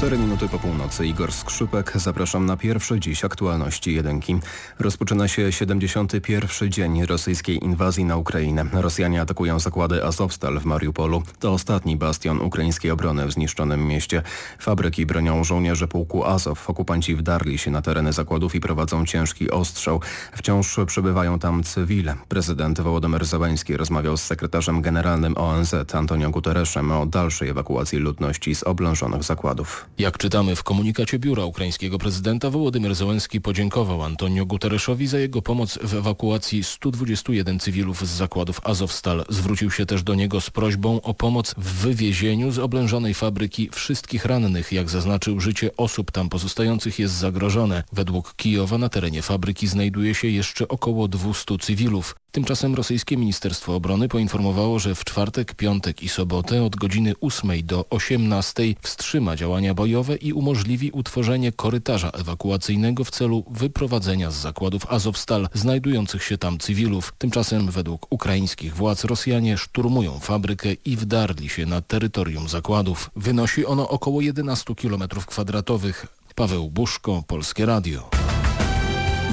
4 minuty po północy. Igor Skrzypek. Zapraszam na pierwsze dziś aktualności jedynki. Rozpoczyna się 71. dzień rosyjskiej inwazji na Ukrainę. Rosjanie atakują zakłady Azovstal w Mariupolu. To ostatni bastion ukraińskiej obrony w zniszczonym mieście. Fabryki bronią żołnierze pułku Azow. Okupanci wdarli się na tereny zakładów i prowadzą ciężki ostrzał. Wciąż przebywają tam cywile. Prezydent Wołodymyr Zełański rozmawiał z sekretarzem generalnym ONZ Antonio Guterresem o dalszej ewakuacji ludności z oblężonych zakładów. Jak czytamy w komunikacie biura ukraińskiego prezydenta, Wołodymyr Zełenski podziękował Antonio Guterreszowi za jego pomoc w ewakuacji 121 cywilów z zakładów Azovstal. Zwrócił się też do niego z prośbą o pomoc w wywiezieniu z oblężonej fabryki wszystkich rannych. Jak zaznaczył, życie osób tam pozostających jest zagrożone. Według Kijowa na terenie fabryki znajduje się jeszcze około 200 cywilów. Tymczasem rosyjskie Ministerstwo Obrony poinformowało, że w czwartek, piątek i sobotę od godziny 8 do 18 wstrzyma działania bojowe i umożliwi utworzenie korytarza ewakuacyjnego w celu wyprowadzenia z zakładów Azovstal znajdujących się tam cywilów. Tymczasem według ukraińskich władz Rosjanie szturmują fabrykę i wdarli się na terytorium zakładów. Wynosi ono około 11 km kwadratowych. Paweł Buszko, Polskie Radio.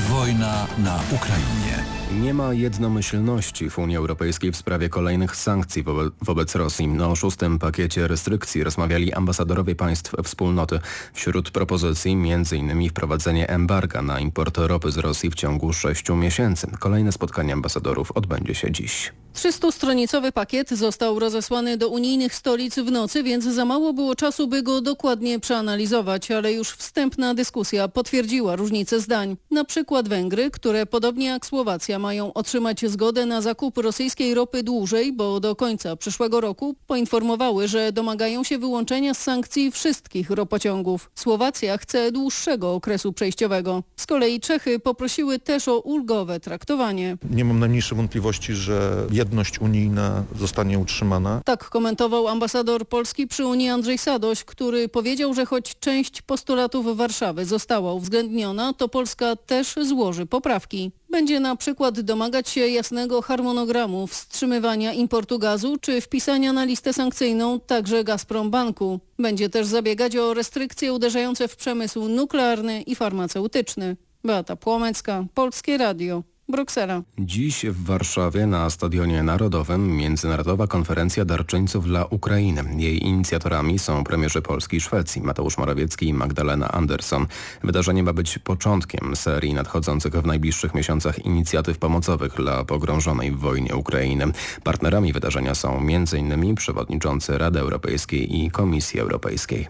Wojna na Ukrainie. Nie ma jednomyślności w Unii Europejskiej w sprawie kolejnych sankcji wobe wobec Rosji. O szóstym pakiecie restrykcji rozmawiali ambasadorowie państw wspólnoty. Wśród propozycji m.in. wprowadzenie embarga na import ropy z Rosji w ciągu sześciu miesięcy. Kolejne spotkanie ambasadorów odbędzie się dziś. 300-stronicowy pakiet został rozesłany do unijnych stolic w nocy, więc za mało było czasu, by go dokładnie przeanalizować, ale już wstępna dyskusja potwierdziła różnice zdań. Na przykład Węgry, które podobnie jak Słowacja mają otrzymać zgodę na zakup rosyjskiej ropy dłużej, bo do końca przyszłego roku poinformowały, że domagają się wyłączenia z sankcji wszystkich ropociągów. Słowacja chce dłuższego okresu przejściowego. Z kolei Czechy poprosiły też o ulgowe traktowanie. Nie mam najmniejszej wątpliwości, że jedność unijna zostanie utrzymana. Tak komentował ambasador Polski przy Unii Andrzej Sadoś, który powiedział, że choć część postulatów Warszawy została uwzględniona, to Polska też złoży poprawki. Będzie na przykład domagać się jasnego harmonogramu wstrzymywania importu gazu czy wpisania na listę sankcyjną także Gazprom Banku. Będzie też zabiegać o restrykcje uderzające w przemysł nuklearny i farmaceutyczny. Beata Płomecka, Polskie Radio. Bruksela. Dziś w Warszawie na Stadionie Narodowym Międzynarodowa Konferencja Darczyńców dla Ukrainy. Jej inicjatorami są premierzy Polski i Szwecji Mateusz Morawiecki i Magdalena Andersson. Wydarzenie ma być początkiem serii nadchodzących w najbliższych miesiącach inicjatyw pomocowych dla pogrążonej w wojnie Ukrainy. Partnerami wydarzenia są m.in. przewodniczący Rady Europejskiej i Komisji Europejskiej.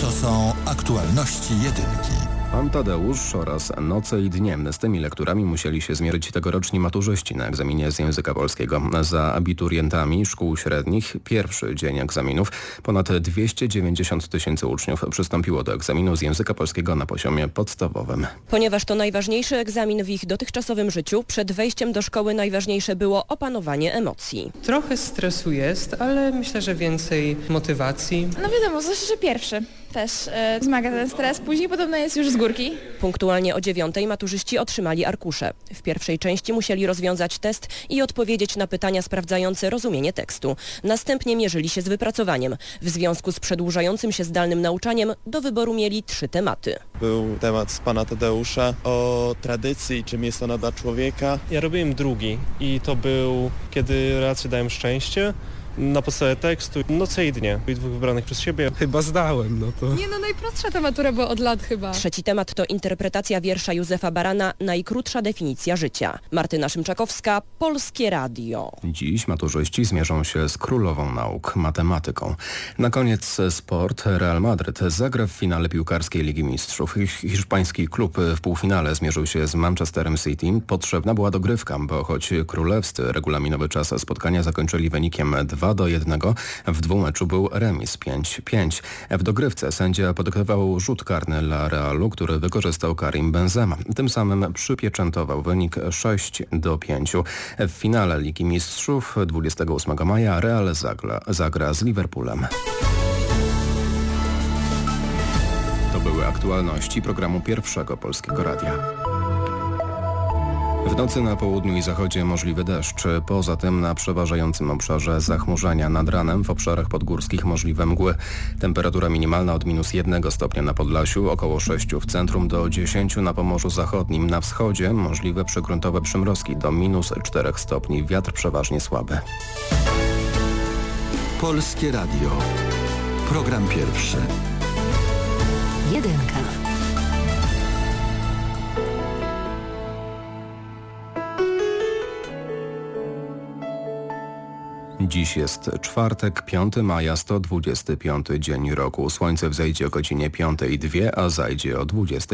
To są aktualności jedynki. Pan Tadeusz oraz Noce i Dnie. Z tymi lekturami musieli się zmierzyć tegoroczni maturzyści na egzaminie z języka polskiego. Za abiturientami szkół średnich pierwszy dzień egzaminów. Ponad 290 tysięcy uczniów przystąpiło do egzaminu z języka polskiego na poziomie podstawowym. Ponieważ to najważniejszy egzamin w ich dotychczasowym życiu, przed wejściem do szkoły najważniejsze było opanowanie emocji. Trochę stresu jest, ale myślę, że więcej motywacji. No wiadomo, zwłaszcza, że pierwszy też e, zmaga ten stres, później podobno jest już z górki. Punktualnie o dziewiątej maturzyści otrzymali arkusze. W pierwszej części musieli rozwiązać test i odpowiedzieć na pytania sprawdzające rozumienie tekstu. Następnie mierzyli się z wypracowaniem. W związku z przedłużającym się zdalnym nauczaniem do wyboru mieli trzy tematy. Był temat z pana Tadeusza o tradycji, czym jest ona dla człowieka. Ja robiłem drugi i to był Kiedy racje dają szczęście na podstawie tekstu Noce i dnie i dwóch wybranych przez siebie. Chyba zdałem, no to... Nie no, najprostsza ta matura była od lat chyba. Trzeci temat to interpretacja wiersza Józefa Barana Najkrótsza definicja życia. Martyna Szymczakowska, Polskie Radio. Dziś maturzyści zmierzą się z królową nauk, matematyką. Na koniec sport. Real Madryt zagra w finale piłkarskiej Ligi Mistrzów. Hiszpański klub w półfinale zmierzył się z Manchesterem City. Potrzebna była dogrywka, bo choć królewscy regulaminowy czas spotkania zakończyli wynikiem 2 2 do 1. W dwumeczu był remis 5-5. W dogrywce sędzia podyktował rzut karny dla Realu, który wykorzystał Karim Benzema. Tym samym przypieczętował wynik 6 do 5. W finale Ligi Mistrzów 28 maja Real zagra, zagra z Liverpoolem. To były aktualności programu Pierwszego Polskiego Radia. W nocy na południu i zachodzie możliwy deszcz. Poza tym na przeważającym obszarze zachmurzenia nad ranem w obszarach podgórskich możliwe mgły. Temperatura minimalna od minus 1 stopnia na Podlasiu, około 6 w centrum do 10 na Pomorzu Zachodnim. Na wschodzie możliwe przygruntowe przymrozki do minus 4 stopni. Wiatr przeważnie słaby. Polskie Radio. Program pierwszy. Jedynka. Dziś jest czwartek, 5 maja, 125 dzień roku. Słońce wzejdzie o godzinie 5.02, a zajdzie o 20.